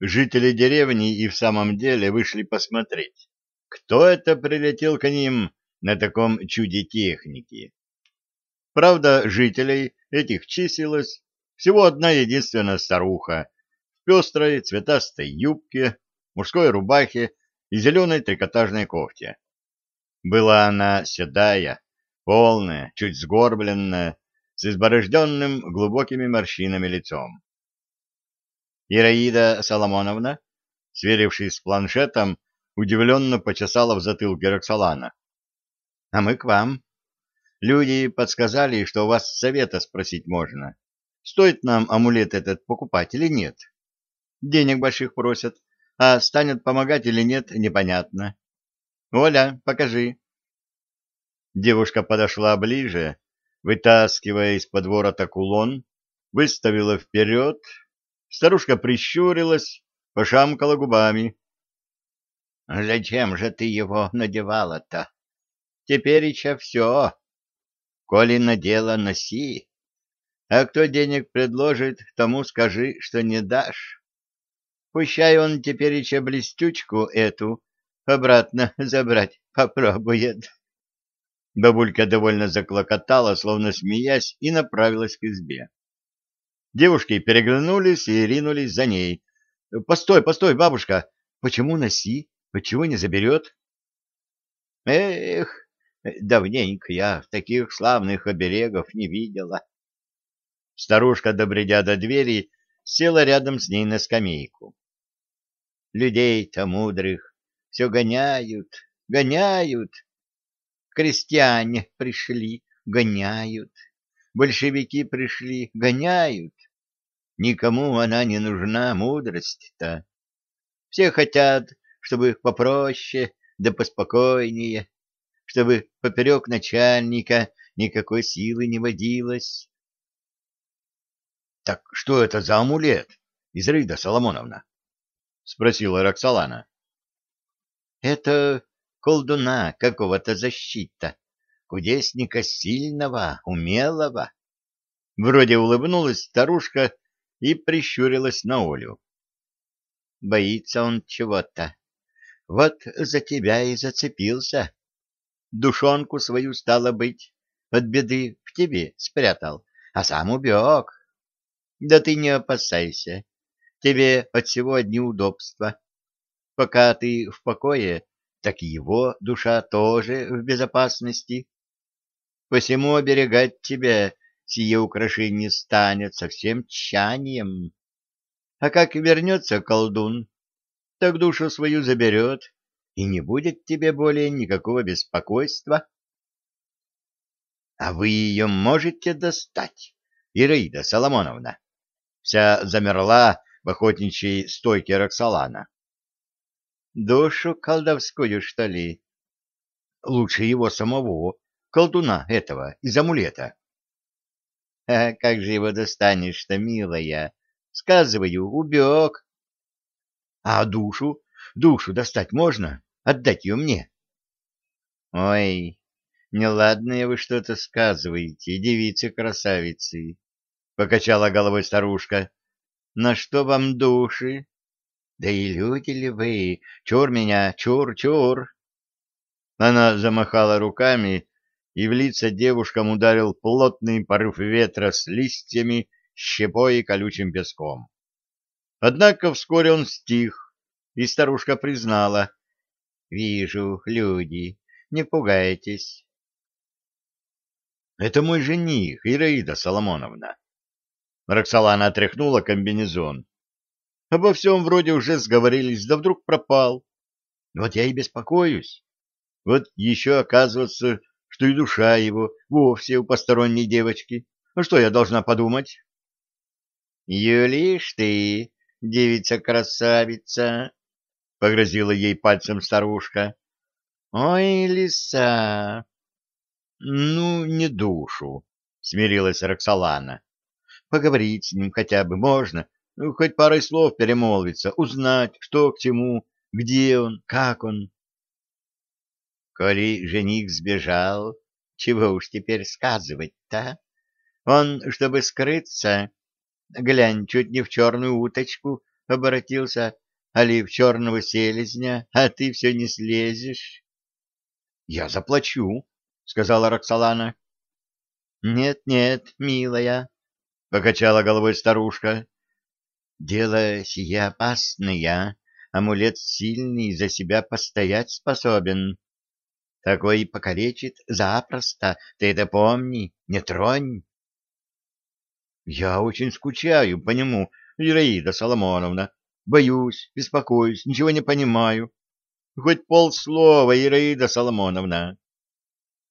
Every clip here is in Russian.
жители деревни и в самом деле вышли посмотреть, кто это прилетел к ним на таком чуде техники. Правда, жителей этих числилось всего одна единственная старуха в пестрой цветастой юбке, мужской рубахе и зеленой трикотажной кофте. Была она седая, полная, чуть сгорбленная, с изборожденным глубокими морщинами лицом. Ираида Соломоновна, сверившись с планшетом, удивленно почесала в затылке Роксолана. — А мы к вам. Люди подсказали, что у вас совета спросить можно. Стоит нам амулет этот покупать или нет? Денег больших просят, а станет помогать или нет, непонятно. Оля, покажи. Девушка подошла ближе, вытаскивая из-под ворота кулон, выставила вперед. Старушка прищурилась, пошамкала губами. — Зачем же ты его надевала-то? Теперь еще все. Коли надела, носи. А кто денег предложит, тому скажи, что не дашь. Пущай он теперь еще блестючку эту обратно забрать попробует. Бабулька довольно заклокотала, словно смеясь, и направилась к избе. Девушки переглянулись и ринулись за ней. — Постой, постой, бабушка! Почему носи? Почему не заберет? — Эх, Давненько я таких славных оберегов не видела. Старушка, добредя до двери, села рядом с ней на скамейку. Людей-то мудрых все гоняют, гоняют. Крестьяне пришли, гоняют. Большевики пришли, гоняют. Никому она не нужна, мудрость-то. Все хотят, чтобы попроще да поспокойнее чтобы поперек начальника никакой силы не водилось. — Так что это за амулет, Изрыда Соломоновна? — спросила Роксолана. — Это колдуна какого-то защита, кудесника сильного, умелого. Вроде улыбнулась старушка и прищурилась на Олю. Боится он чего-то. Вот за тебя и зацепился душонку свою, стало быть, от беды в тебе спрятал, а сам убег. Да ты не опасайся, тебе от всего одни удобства. Пока ты в покое, так его душа тоже в безопасности. Посему оберегать тебя сие украшение станет со всем тщанием. А как вернется колдун, так душу свою заберет и не будет тебе более никакого беспокойства. — А вы ее можете достать, Ираида Соломоновна? Вся замерла в охотничьей стойке Роксолана. — Душу колдовскую, что ли? — Лучше его самого, колдуна этого, из амулета. — Как же его достанешь-то, милая? Сказываю, убег. — А душу? Душу достать можно? — Отдать ее мне. — Ой, неладное вы что-то сказываете, девицы-красавицы, — покачала головой старушка. — На что вам души? Да и люди ли вы? Чур меня, чур-чур! Она замахала руками, и в лица девушкам ударил плотный порыв ветра с листьями, щепой и колючим песком. Однако вскоре он стих, и старушка признала, — Вижу, люди, не пугайтесь. — Это мой жених, Ираида Соломоновна. Роксолана отряхнула комбинезон. Обо всем вроде уже сговорились, да вдруг пропал. Вот я и беспокоюсь. Вот еще оказывается, что и душа его вовсе у посторонней девочки. Ну что я должна подумать? — Юлишь ты, девица-красавица, — погрозила ей пальцем старушка. — Ой, лиса! — Ну, не душу, — смирилась Роксолана. — Поговорить с ним хотя бы можно, ну, хоть парой слов перемолвиться, узнать, что к чему, где он, как он. — Коли жених сбежал, чего уж теперь сказывать-то? Он, чтобы скрыться, глянь, чуть не в черную уточку обратился, али в черного селезня, а ты все не слезешь? — Я заплачу, — сказала Роксолана. «Нет, — Нет-нет, милая, — покачала головой старушка. — Дело сие опасное, амулет сильный, за себя постоять способен. Такой покалечит запросто, ты это помни, не тронь. — Я очень скучаю по нему, Ираида Соломоновна. Боюсь, беспокоюсь, ничего не понимаю. Хоть полслова, Ираида Соломоновна.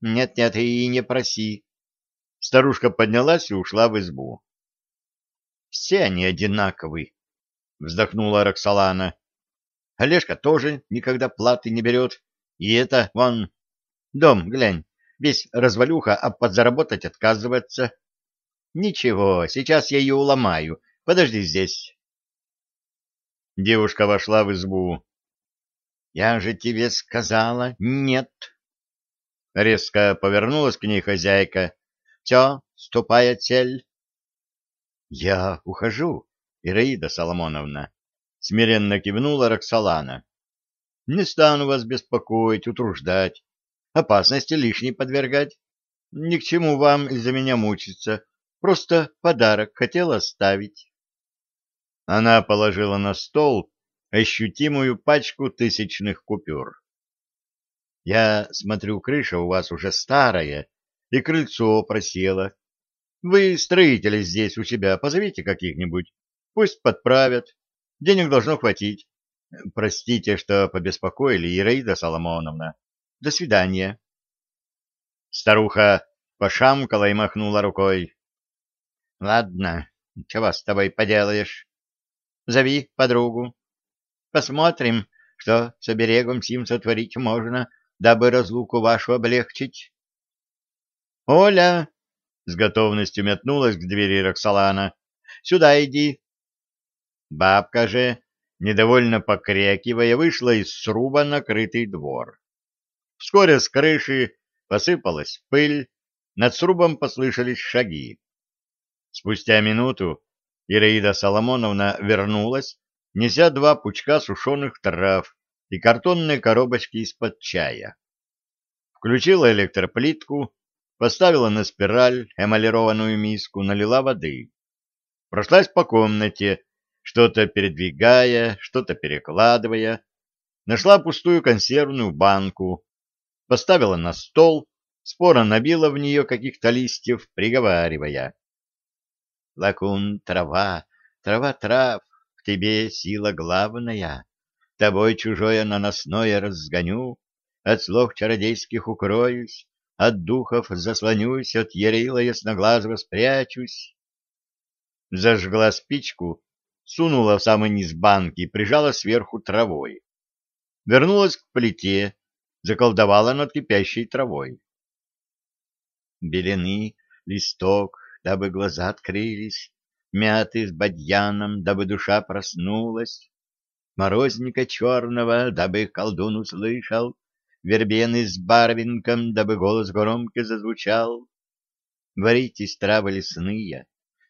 Нет-нет, и не проси. Старушка поднялась и ушла в избу. Все они одинаковы, вздохнула Роксолана. Олежка тоже никогда платы не берет. И это, вон, дом, глянь, весь развалюха, а подзаработать отказывается. Ничего, сейчас я ее уломаю. Подожди здесь. Девушка вошла в избу. «Я же тебе сказала, нет!» Резко повернулась к ней хозяйка. «Все, ступай, цель!» «Я ухожу, Ираида Соломоновна!» Смиренно кивнула Роксолана. «Не стану вас беспокоить, утруждать, опасности лишней подвергать. Ни к чему вам из-за меня мучиться, просто подарок хотела оставить». Она положила на стол ощутимую пачку тысячных купюр. «Я смотрю, крыша у вас уже старая, и крыльцо просело. Вы строители здесь у себя, позовите каких-нибудь, пусть подправят, денег должно хватить. Простите, что побеспокоили, Ираида Соломоновна. До свидания». Старуха пошамкала и махнула рукой. — Ладно, чего с тобой поделаешь? Зови подругу. Посмотрим, что с оберегом сим сотворить можно, дабы разлуку вашу облегчить. — Оля! — с готовностью метнулась к двери Роксолана. — Сюда иди. Бабка же, недовольно покрякивая, вышла из сруба накрытый двор. Вскоре с крыши посыпалась пыль, над срубом послышались шаги. Спустя минуту Ираида Соломоновна вернулась, неся два пучка сушеных трав и картонные коробочки из-под чая. Включила электроплитку, поставила на спираль эмалированную миску, налила воды. Прошлась по комнате, что-то передвигая, что-то перекладывая, нашла пустую консервную банку, поставила на стол, споро набила в нее каких-то листьев, приговаривая. Лакун, трава, трава трав, в тебе сила главная. Тобой чужое наносное разгоню, от слов чародейских укроюсь, от духов заслонюсь, от ерила ясноглазого спрячусь. Зажгла спичку, сунула в самый низ банки и прижала сверху травой. Вернулась к плите, заколдовала над кипящей травой. Белены, листок, дабы глаза открылись, мяты с бадьяном, дабы душа проснулась, морозника черного, дабы колдун услышал, вербены с барвинком, дабы голос громко зазвучал. Варите из травы лесные,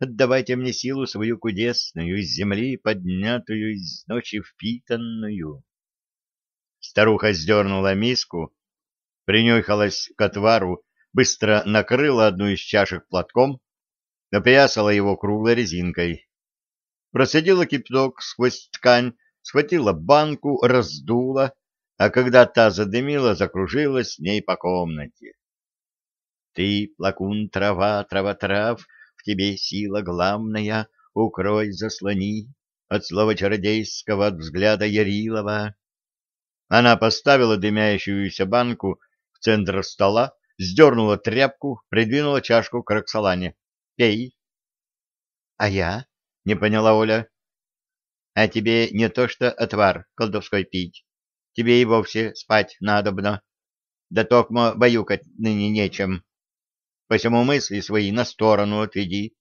отдавайте мне силу свою кудесную, из земли поднятую, из ночи впитанную. Старуха сдернула миску, принюхалась к отвару, быстро накрыла одну из чашек платком, опоясала его круглой резинкой. Процедила кипяток сквозь ткань, схватила банку, раздула, а когда та задымила, закружилась с ней по комнате. Ты, плакун, трава, трава, трав, в тебе сила главная, укрой, заслони от слова чародейского, от взгляда Ярилова. Она поставила дымящуюся банку в центр стола, сдернула тряпку, придвинула чашку к Роксолане. Пей. — А я? — не поняла Оля. — А тебе не то что отвар колдовской пить. Тебе и вовсе спать надобно. Да токмо баюкать ныне нечем. Посему мысли свои на сторону отведи.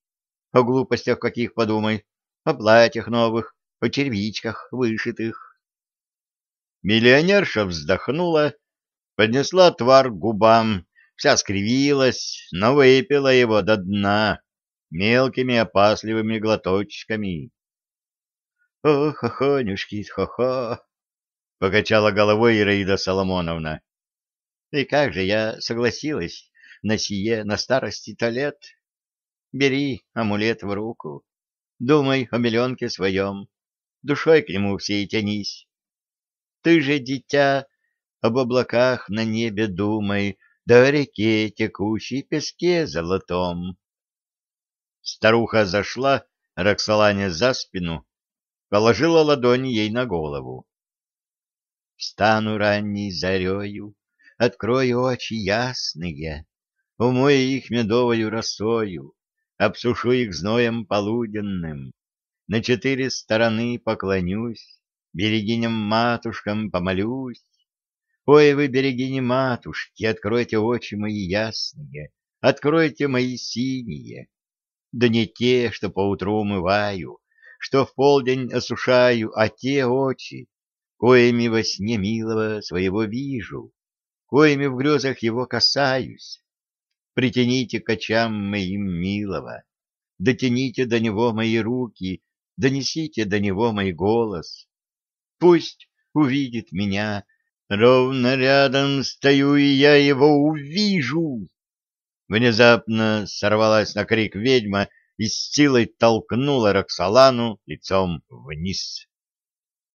О глупостях каких подумай, о платьях новых, о червичках вышитых. Миллионерша вздохнула, поднесла твар к губам, вся скривилась, но выпила его до дна мелкими опасливыми глоточками. О, хохонюшки, хо-хо! — покачала головой Ираида Соломоновна. — И как же я согласилась на сие на старости-то лет? Бери амулет в руку, думай о миллионке своем, душой к нему всей тянись. Ты же, дитя, об облаках на небе думай, да о реке текущей песке золотом. Старуха зашла Роксолане за спину, положила ладонь ей на голову. Встану ранней зарею, открою очи ясные, умою их медовою росою, обсушу их зноем полуденным, на четыре стороны поклонюсь, берегиням-матушкам помолюсь. Ой, вы, берегини-матушки, откройте очи мои ясные, откройте мои синие, да не те, что поутру умываю, что в полдень осушаю, а те очи, коими во сне милого своего вижу, коими в грезах его касаюсь. Притяните к очам моим милого, дотяните до него мои руки, донесите до него мой голос. Пусть увидит меня, ровно рядом стою, и я его увижу. Внезапно сорвалась на крик ведьма и с силой толкнула Роксолану лицом вниз.